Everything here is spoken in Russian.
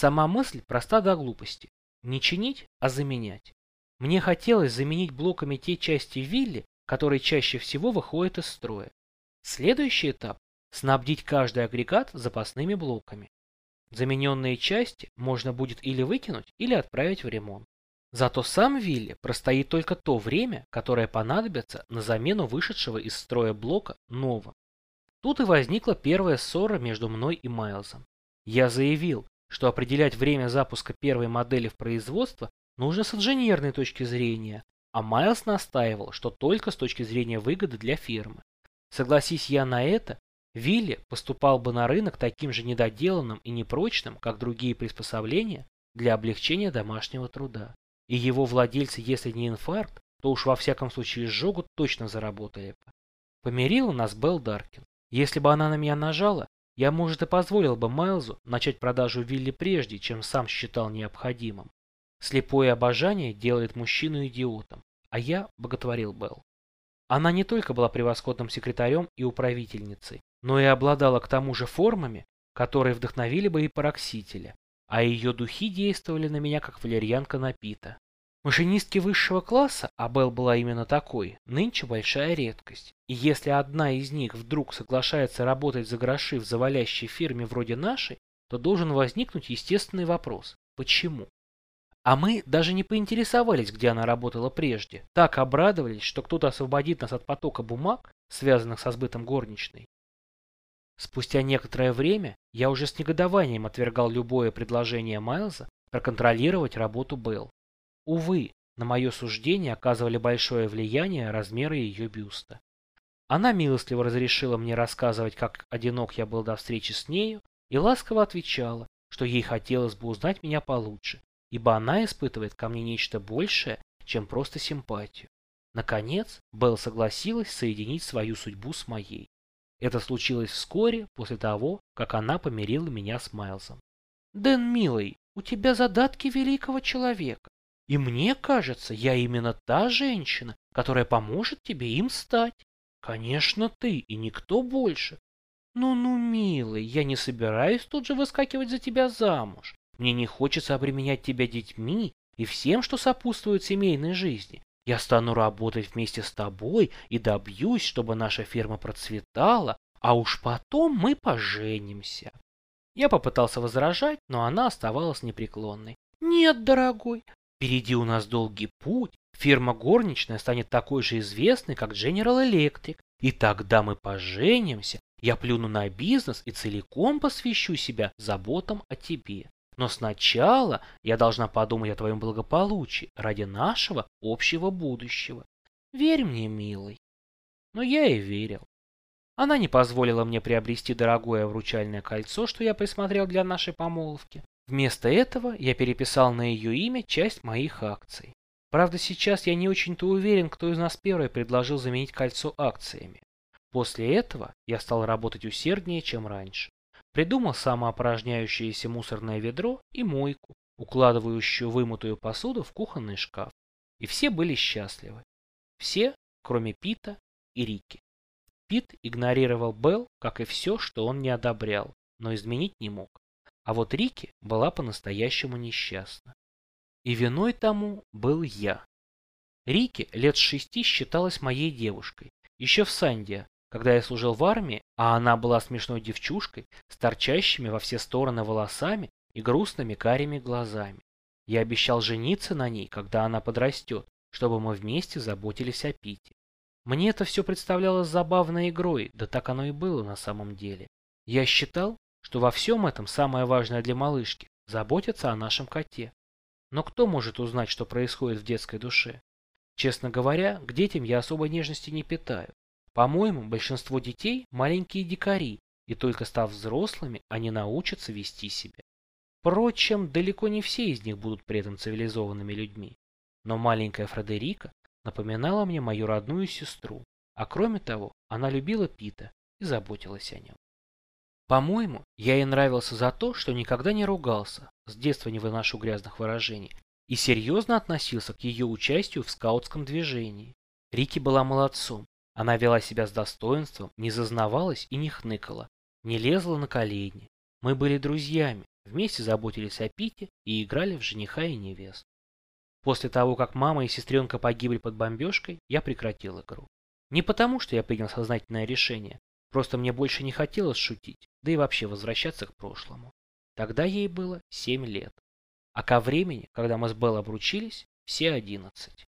Сама мысль проста до глупости. Не чинить, а заменять. Мне хотелось заменить блоками те части вилли, которые чаще всего выходят из строя. Следующий этап – снабдить каждый агрегат запасными блоками. Замененные части можно будет или выкинуть, или отправить в ремонт. Зато сам Вилли простоит только то время, которое понадобится на замену вышедшего из строя блока новым. Тут и возникла первая ссора между мной и Майлзом. Я заявил, что определять время запуска первой модели в производство нужно с инженерной точки зрения, а Майлз настаивал, что только с точки зрения выгоды для фирмы. Согласись я на это, Вилли поступал бы на рынок таким же недоделанным и непрочным, как другие приспособления для облегчения домашнего труда. И его владельцы, если не инфаркт, то уж во всяком случае сжогу точно заработали бы. Помирила нас Белл Даркин. Если бы она на меня нажала, я, может, и позволил бы Майлзу начать продажу Вилли прежде, чем сам считал необходимым. Слепое обожание делает мужчину идиотом, а я боготворил Белл. Она не только была превосходным секретарем и управительницей, но и обладала к тому же формами, которые вдохновили бы и пароксителя, а ее духи действовали на меня как валерьянка на Пита. Машинистки высшего класса, а Белл была именно такой, нынче большая редкость. И если одна из них вдруг соглашается работать за гроши в завалящей фирме вроде нашей, то должен возникнуть естественный вопрос – почему? А мы даже не поинтересовались, где она работала прежде. Так обрадовались, что кто-то освободит нас от потока бумаг, связанных со сбытом горничной. Спустя некоторое время я уже с негодованием отвергал любое предложение Майлза проконтролировать работу Белл. Увы, на мое суждение оказывали большое влияние размеры ее бюста. Она милостливо разрешила мне рассказывать, как одинок я был до встречи с нею, и ласково отвечала, что ей хотелось бы узнать меня получше, ибо она испытывает ко мне нечто большее, чем просто симпатию. Наконец, Белл согласилась соединить свою судьбу с моей. Это случилось вскоре после того, как она помирила меня с Майлзом. «Дэн, милый, у тебя задатки великого человека, и мне кажется, я именно та женщина, которая поможет тебе им стать. Конечно, ты и никто больше. Ну-ну, милый, я не собираюсь тут же выскакивать за тебя замуж. Мне не хочется обременять тебя детьми и всем, что сопутствует семейной жизни. Я стану работать вместе с тобой и добьюсь, чтобы наша ферма процветала, а уж потом мы поженимся. Я попытался возражать, но она оставалась непреклонной. Нет, дорогой, впереди у нас долгий путь. Фирма горничная станет такой же известной, как General Electric. И тогда мы поженимся, я плюну на бизнес и целиком посвящу себя заботам о тебе. Но сначала я должна подумать о твоем благополучии ради нашего общего будущего. Верь мне, милый. Но я и верил. Она не позволила мне приобрести дорогое вручальное кольцо, что я присмотрел для нашей помолвки. Вместо этого я переписал на ее имя часть моих акций. Правда, сейчас я не очень-то уверен, кто из нас первый предложил заменить кольцо акциями. После этого я стал работать усерднее, чем раньше. Придумал самоопорожняющееся мусорное ведро и мойку, укладывающую вымытую посуду в кухонный шкаф. И все были счастливы. Все, кроме Пита и Рики. Пит игнорировал Белл, как и все, что он не одобрял, но изменить не мог. А вот Рики была по-настоящему несчастна. И виной тому был я. Рики лет шести считалась моей девушкой. Еще в Санде, когда я служил в армии, а она была смешной девчушкой с торчащими во все стороны волосами и грустными карими глазами. Я обещал жениться на ней, когда она подрастет, чтобы мы вместе заботились о Пите. Мне это все представлялось забавной игрой, да так оно и было на самом деле. Я считал, что во всем этом самое важное для малышки – заботиться о нашем коте. Но кто может узнать, что происходит в детской душе? Честно говоря, к детям я особой нежности не питаю. По-моему, большинство детей – маленькие дикари, и только став взрослыми, они научатся вести себя. Впрочем, далеко не все из них будут при этом цивилизованными людьми. Но маленькая Фредерика напоминала мне мою родную сестру, а кроме того, она любила Пита и заботилась о нем. По-моему, я ей нравился за то, что никогда не ругался, с детства не выношу грязных выражений, и серьезно относился к ее участию в скаутском движении. Рики была молодцом, она вела себя с достоинством, не зазнавалась и не хныкала, не лезла на колени. Мы были друзьями, вместе заботились о Пите и играли в жениха и невесту. После того, как мама и сестренка погибли под бомбежкой, я прекратил игру. Не потому, что я принял сознательное решение, просто мне больше не хотелось шутить, да и вообще возвращаться к прошлому. Тогда ей было 7 лет. А ко времени, когда мы с Белл обручились, все 11.